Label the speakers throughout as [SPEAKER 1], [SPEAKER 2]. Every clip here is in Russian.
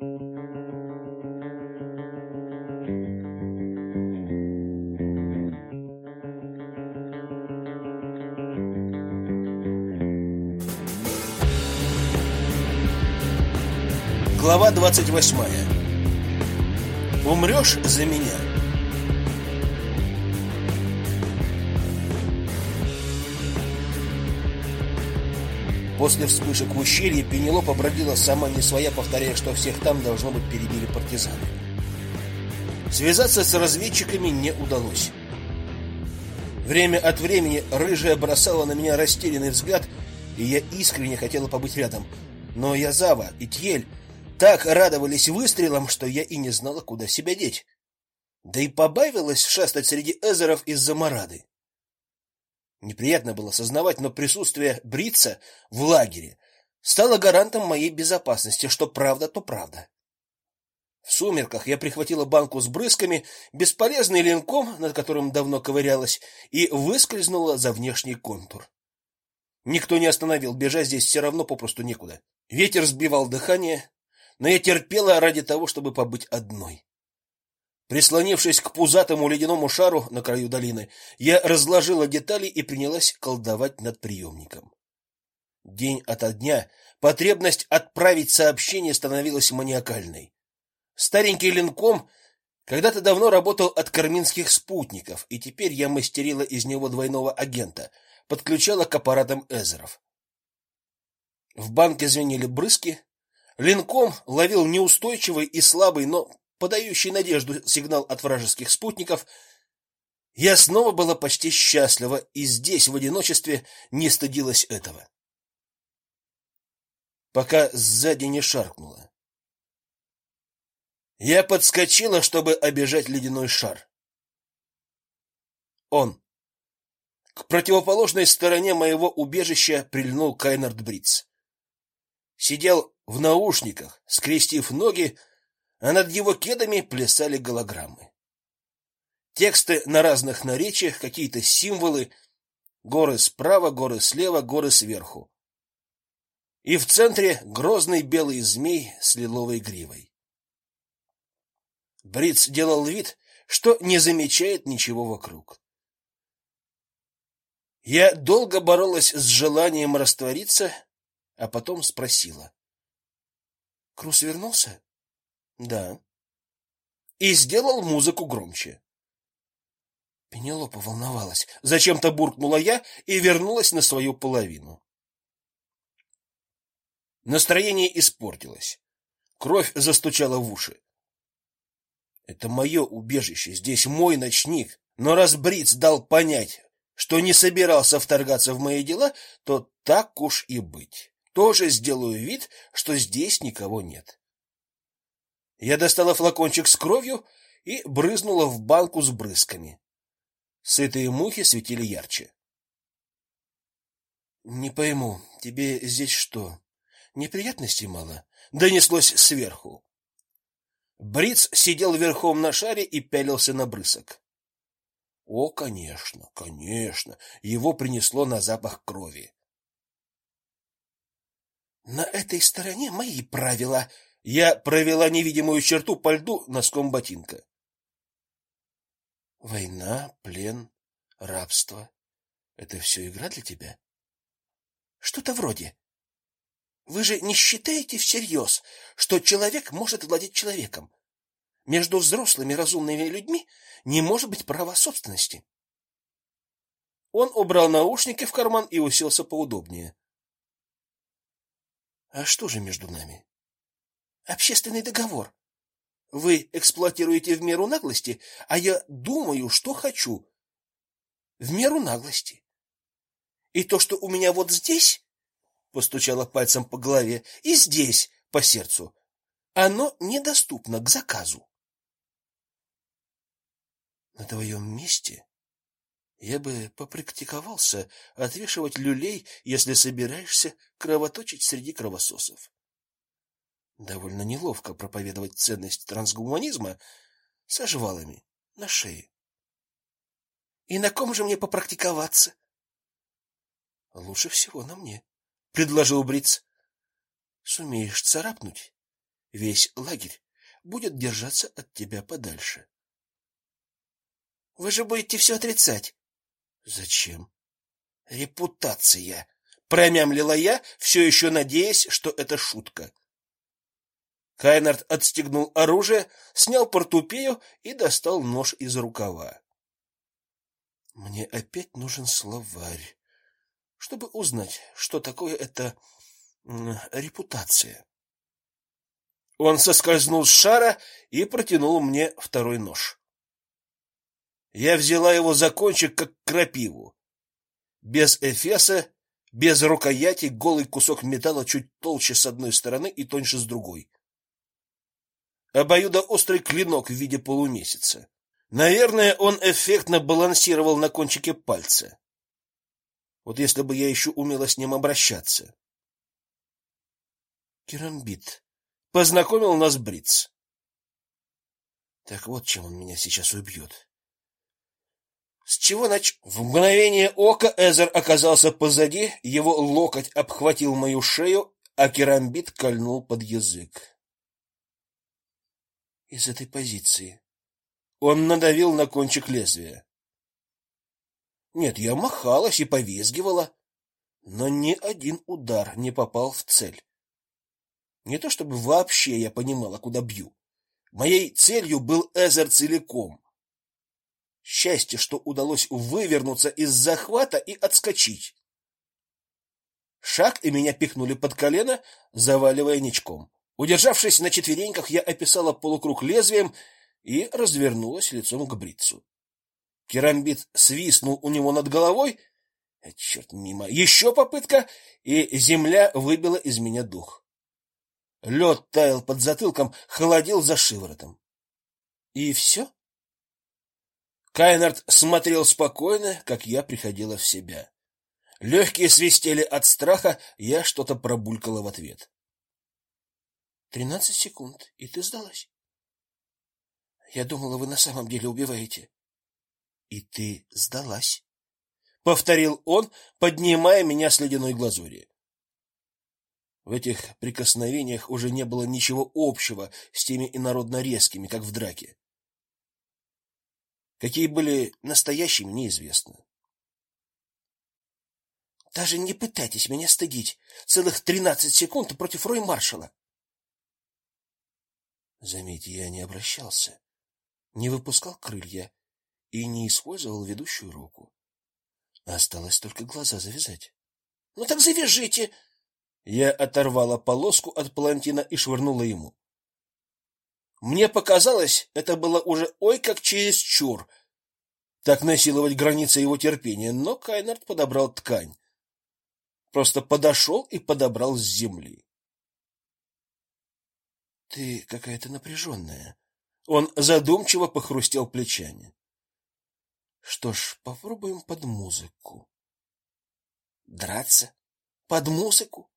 [SPEAKER 1] Глава 28. Умрешь за меня. После вспышек в ущелье Пенелопа бродила сама не своя, повторяя, что всех там должно быть перебили партизаны. Связаться с разведчиками не удалось. Время от времени рыжая бросала на меня растерянный взгляд, и я искренне хотела побыть рядом. Но Язава и Тьель так радовались выстрелам, что я и не знала, куда себя деть. Да и побавилась шастать среди эзеров из-за марады. Неприятно было сознавать, но присутствие Брица в лагере стало гарантом моей безопасности, что правда, то правда. В сумерках я прихватила банку с брызгами, бесполезный линком, над которым давно ковырялась, и выскользнула за внешний контур. Никто не остановил, бежать здесь все равно попросту некуда. Ветер сбивал дыхание, но я терпела ради того, чтобы побыть одной. Прислонившись к пузатому ледяному шару на краю долины, я разложила детали и принялась колдовать над приемником. День ото дня потребность отправить сообщение становилась маниакальной. Старенький линком когда-то давно работал от карминских спутников, и теперь я мастерила из него двойного агента, подключала к аппаратам эзеров. В банке звенели брызги, Линком ловил неустойчивый и слабый, но подающий надежду сигнал от вражеских спутников. Я снова была почти счастлива и здесь в одиночестве не стыдилась этого. Пока сзади не шаркнуло. Я подскочила, чтобы обежать ледяной шар. Он. К противоположной стороне моего убежища прильнул Кайнард Бриц. Сидел в наушниках, скрестив ноги, а над его кедами плясали голограммы. Тексты на разных наречиях, какие-то символы, горы справа, горы слева, горы сверху. И в центре грозный белый змей с лиловой гривой. Бриц делал вид, что не замечает ничего вокруг. Я долго боролась с желанием раствориться, а потом спросила: Крус вернулся? Да. И сделал музыку громче. Пенелопа волновалась. Зачем-то буркнула я и вернулась на свою половину. Настроение испортилось. Кровь застучала в уши. Это мое убежище, здесь мой ночник. Но раз Бриц дал понять, что не собирался вторгаться в мои дела, то так уж и быть тоже сделаю вид, что здесь никого нет. Я достала флакончик с кровью и брызнула в банку с брызгами. Сытые мухи светили ярче. Не пойму, тебе здесь что? Неприятностей мало? Донеслось сверху. Бриц сидел верхом на шаре и пялился на брызг. О, конечно, конечно, его принесло на запах крови. На этой стороне мои правила. Я провела невидимую черту по льду носком ботинка. Война, плен, рабство это все игра для тебя? Что-то вроде. Вы же не считаете всерьез, что человек может владеть человеком? Между взрослыми разумными людьми не может быть права собственности. Он убрал наушники в карман и уселся поудобнее. А что же между нами? Общественный договор. Вы эксплуатируете в меру наглости, а я думаю, что хочу. В меру наглости. И то, что у меня вот здесь, постучала пальцем по голове, и здесь, по сердцу, оно недоступно к заказу. На твоем месте я бы попрактиковался отвешивать люлей, если собираешься кровоточить среди кровососов. Довольно неловко проповедовать ценность трансгуманизма со жвалами на шее. И на ком же мне попрактиковаться? Лучше всего на мне, предложил Бриц. Сумеешь царапнуть, Весь лагерь будет держаться от тебя подальше.
[SPEAKER 2] Вы же будете все отрицать.
[SPEAKER 1] Зачем? Репутация, промямлила я, все еще надеясь, что это шутка. Кайнард отстегнул оружие, снял портупею и достал нож из рукава. Мне опять нужен словарь, чтобы узнать, что такое это репутация. Он соскользнул с шара и протянул мне второй нож. Я взяла его за кончик, как крапиву. Без эфеса, без рукояти, голый кусок металла чуть толще с одной стороны и тоньше с другой. Обоюдоострый клинок в виде полумесяца. Наверное, он эффектно балансировал на кончике пальца. Вот если бы я еще умела с ним обращаться. Керамбит познакомил нас Бриц. Так вот, чем он меня сейчас убьет. С чего нач... В мгновение ока Эзер оказался позади, его локоть обхватил мою шею, а керамбит кольнул под язык. Из этой позиции он надавил на кончик лезвия. Нет, я махалась и повизгивала, но ни один удар не попал в цель. Не то чтобы вообще я понимала, куда бью. Моей целью был Эзер целиком. Счастье, что удалось вывернуться из захвата и отскочить. Шаг, и меня пихнули под колено, заваливая ничком. Удержавшись на четвереньках, я описала полукруг лезвием и развернулась лицом к бритцу. Керамбит свистнул у него над головой. А, черт, мимо. Еще попытка, и земля выбила из меня дух. Лед таял под затылком, холодил за шиворотом. И все? Кайнард смотрел спокойно, как я приходила в себя. Легкие свистели от страха, я что-то пробулькала в ответ. Тринадцать секунд, и ты сдалась. Я думала, вы на самом деле убиваете. И ты сдалась, повторил он, поднимая меня с ледяной глазури. В этих прикосновениях уже не было ничего общего с теми инородно резкими, как в драке. Какие были настоящими, неизвестно. Даже не пытайтесь меня стыдить. Целых тринадцать секунд против Рой маршала. Заметьте, я не обращался не выпускал крылья и не использовал ведущую руку. Осталось только глаза завязать. Ну так завяжите. Я оторвала полоску от палантина и швырнула ему. Мне показалось, это было уже ой как чересчур. Так насиловать границы его терпения, но Кайнард подобрал ткань. Просто подошел и подобрал с земли. Ты какая-то напряженная. Он задумчиво похрустел плечами. Что ж, попробуем под музыку. Драться под музыку?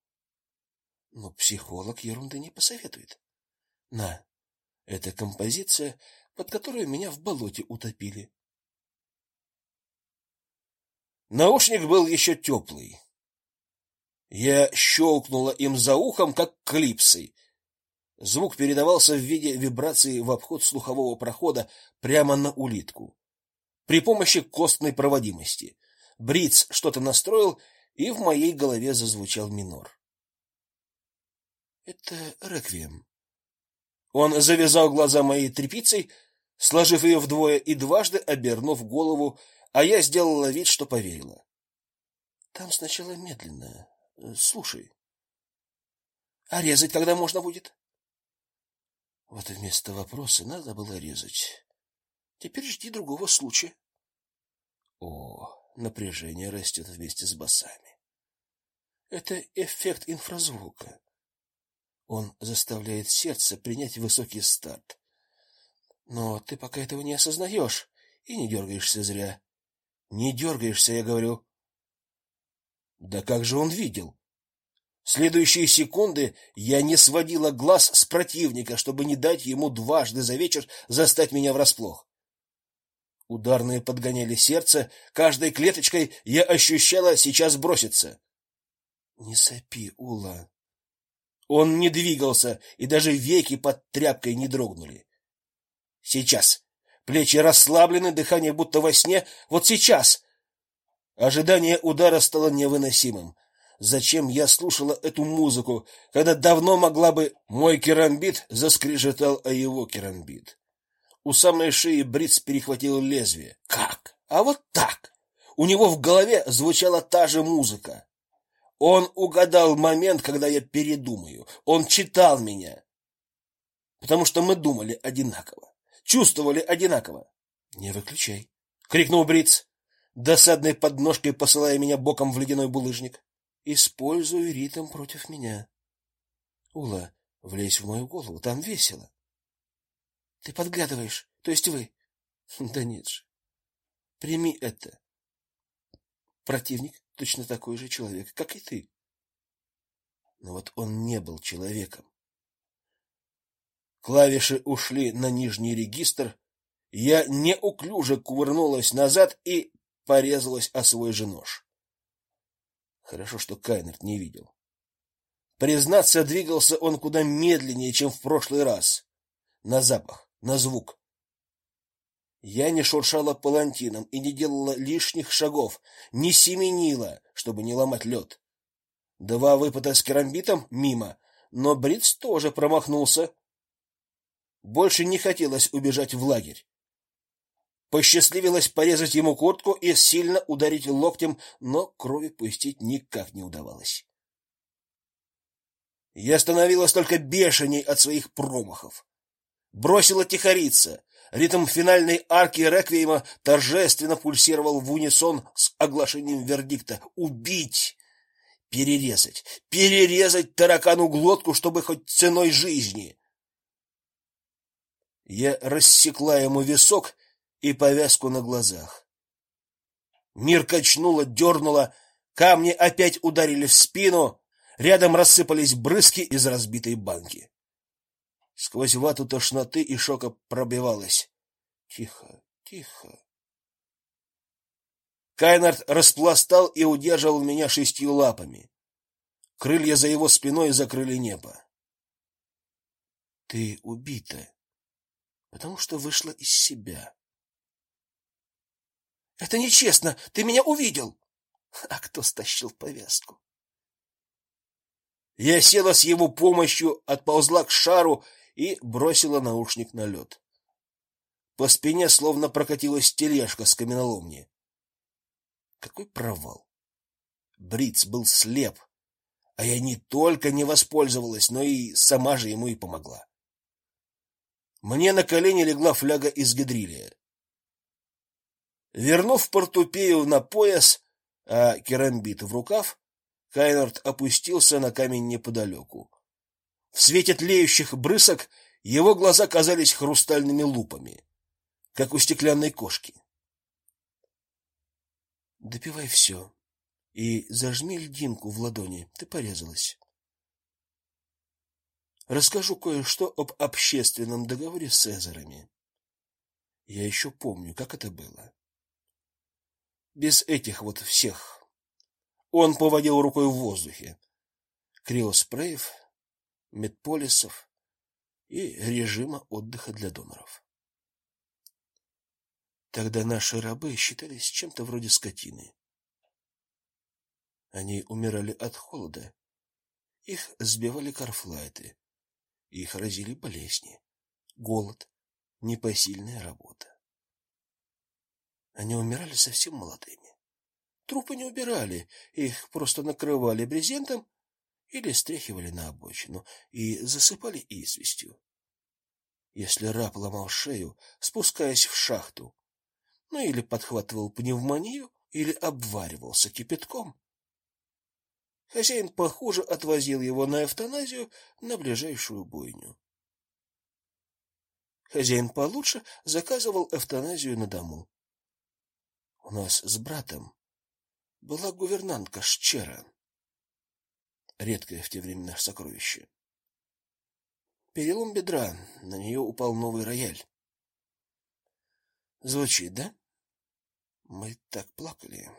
[SPEAKER 1] Но психолог ерунды не посоветует. На. Это композиция, под которую меня в болоте утопили. Наушник был еще теплый. Я щелкнула им за ухом, как клипсой, Звук передавался в виде вибрации в обход слухового прохода прямо на улитку. При помощи костной проводимости. Бриц что-то настроил, и в моей голове зазвучал минор. Это реквием. Он завязал глаза моей тряпицей, сложив ее вдвое и дважды обернув голову, а я сделала вид, что поверила. Там сначала медленно. Слушай. А резать когда можно будет? Вот вместо вопроса надо было резать. Теперь жди другого случая. О, напряжение растет вместе с басами. Это эффект инфразвука. Он заставляет сердце принять высокий старт. Но ты пока этого не осознаешь и не дергаешься зря. Не дергаешься, я говорю. Да как же он видел? Следующие секунды я не сводила глаз с противника, чтобы не дать ему дважды за вечер застать меня врасплох. Ударные подгоняли сердце, каждой клеточкой я ощущала сейчас броситься. Не сопи, Ула. Он не двигался, и даже веки под тряпкой не дрогнули. Сейчас. Плечи расслаблены, дыхание будто во сне. Вот сейчас. Ожидание удара стало невыносимым. Зачем я слушала эту музыку, когда давно могла бы мой керамбит заскрежетал о его керамбит. У самой шеи Бриц перехватил лезвие. Как? А вот так. У него в голове звучала та же музыка. Он угадал момент, когда я передумаю. Он читал меня. Потому что мы думали одинаково, чувствовали одинаково. Не выключай, крикнул Бриц, досадной подножкой посылая меня боком в ледяной булыжник. Используй ритм против меня. Ула, влезь в мою голову, там весело. Ты подглядываешь, то есть вы? Да нет же. Прими это. Противник точно такой же человек, как и ты. Но вот он не был человеком. Клавиши ушли на нижний регистр. Я неуклюже кувырнулась назад и порезалась о свой же нож. Хорошо, что Кайнерт не видел. Признаться, двигался он куда медленнее, чем в прошлый раз. На запах, на звук. Я не шуршала палантином и не делала лишних шагов, не семенила, чтобы не ломать лед. Два выпада с керамбитом мимо, но Бриц тоже промахнулся. Больше не хотелось убежать в лагерь. Посчастливилось порезать ему куртку и сильно ударить локтем, но крови пустить никак не удавалось. Я становилась только бешеней от своих промахов. Бросила тихориться. Ритм финальной арки реквиема торжественно пульсировал в унисон с оглашением вердикта: убить, перерезать, перерезать таракану глотку, чтобы хоть ценой жизни. Я рассекла ему висок и повязку на глазах. Мир качнуло, дернуло, камни опять ударили в спину, рядом рассыпались брызги из разбитой банки. Сквозь вату тошноты и шока пробивалось: "Тихо, тихо". Кайнард распластал и удерживал меня шестью лапами. Крылья за его спиной закрыли небо. Ты убита, потому что вышла из себя. Это нечестно. Ты меня увидел. А кто стащил повязку? Я села с его помощью, отползла к шару и бросила наушник на лед. По спине словно прокатилась тележка с каменоломни. Какой провал! Бриц был слеп, а я не только не воспользовалась, но и сама же ему и помогла. Мне на колени легла фляга из гидрилия. Вернув портупею на пояс, а керамбит в рукав, Кайнард опустился на камень неподалеку. В свете тлеющих брызг его глаза казались хрустальными лупами, как у стеклянной кошки. Допивай все и зажми льдинку в ладони. Ты порезалась. Расскажу кое-что об общественном договоре с Цезарами. Я еще помню, как это было без этих вот всех. Он поводил рукой в воздухе. Криоспреев, медполисов и режима отдыха для доноров. Тогда наши рабы считались чем-то вроде скотины. Они умирали от холода. Их сбивали карфлайты. Их разили болезни, голод, непосильная работа. Они умирали совсем молодыми. Трупы не убирали, их просто накрывали брезентом или стряхивали на обочину и засыпали известью. Если раб ломал шею, спускаясь в шахту, ну или подхватывал пневмонию, или обваривался кипятком, хозяин похуже отвозил его на эвтаназию на ближайшую бойню. Хозяин получше заказывал эвтаназию на дому. У нас с братом была гувернантка Шчера. Редкое в те времена сокровище. Перелом бедра, на нее упал новый рояль. Звучит, да? Мы так плакали,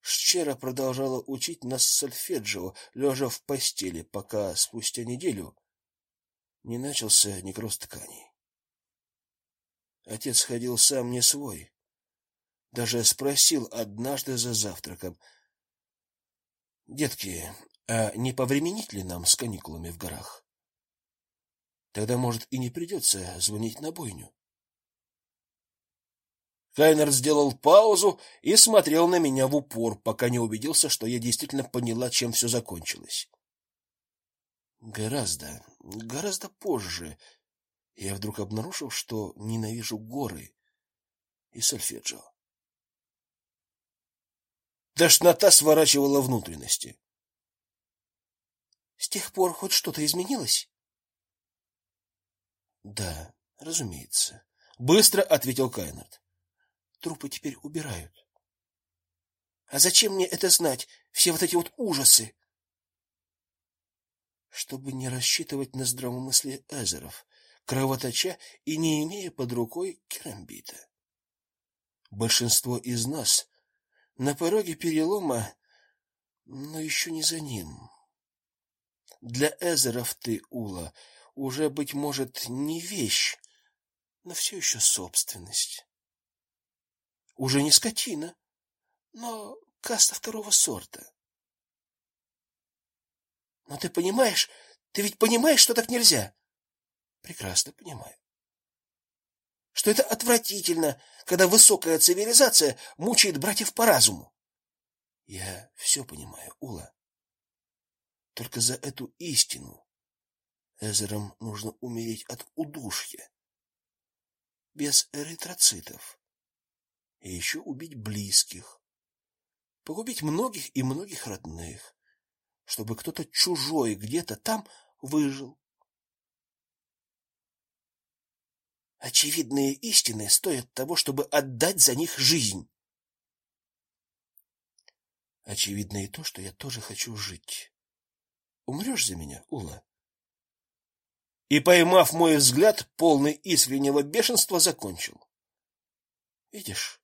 [SPEAKER 1] Шчера продолжала учить нас сольфеджио, лежа в постели, пока спустя неделю не начался некроз тканей. Отец ходил сам не свой. Даже спросил однажды за завтраком: "Детки, а не повременить ли нам с каникулами в горах? Тогда, может, и не придется звонить на бойню". Кайнер сделал паузу и смотрел на меня в упор, пока не убедился, что я действительно поняла, чем все закончилось. Гораздо, гораздо позже я вдруг обнаружил, что ненавижу горы и сольфеджио. Тошнота сворачивала внутренности. С тех пор хоть что-то изменилось? Да, разумеется, быстро ответил Кайнерт. Трупы теперь убирают. А зачем мне это знать? Все вот эти вот ужасы. Чтобы не рассчитывать на здравомыслие Эзеров, кровоточа и не имея под рукой керамбита. Большинство из нас на пороге перелома, но еще не за ним. Для Эзеров ты, Ула, уже быть может не вещь, но все еще собственность уже не скотина, но каста второго сорта. Но ты понимаешь, ты ведь понимаешь, что так нельзя? Прекрасно понимаю. Что это отвратительно, когда высокая цивилизация мучает братьев по разуму. Я все понимаю, Ула. Только за эту истину Эзерам нужно умереть от удушья. Без эритроцитов и еще убить близких, погубить многих и многих родных, чтобы кто-то чужой где-то там выжил. Очевидные истины стоят того, чтобы отдать за них жизнь. Очевидно и то, что я тоже хочу жить. Умрешь за меня, Ула? И поймав мой взгляд, полный искреннего бешенства, закончил. Видишь,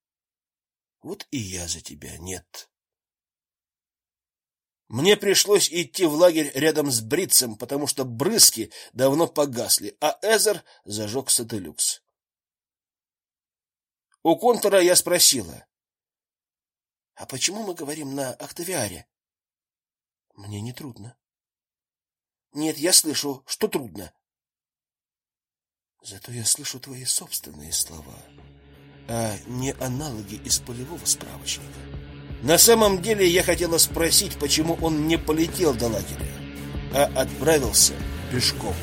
[SPEAKER 1] вот и я за тебя нет. Мне пришлось идти в лагерь рядом с Бритцем, потому что брызги давно погасли, а Эзер зажег сателюкс. У контора я спросила: "А почему мы говорим на Октавиаре?" Мне не трудно. Нет, я слышу, что трудно. Зато я слышу твои собственные слова а не аналоги из полевого справочника. На самом деле я хотела спросить, почему он не полетел до лагеря, а отправился пешком.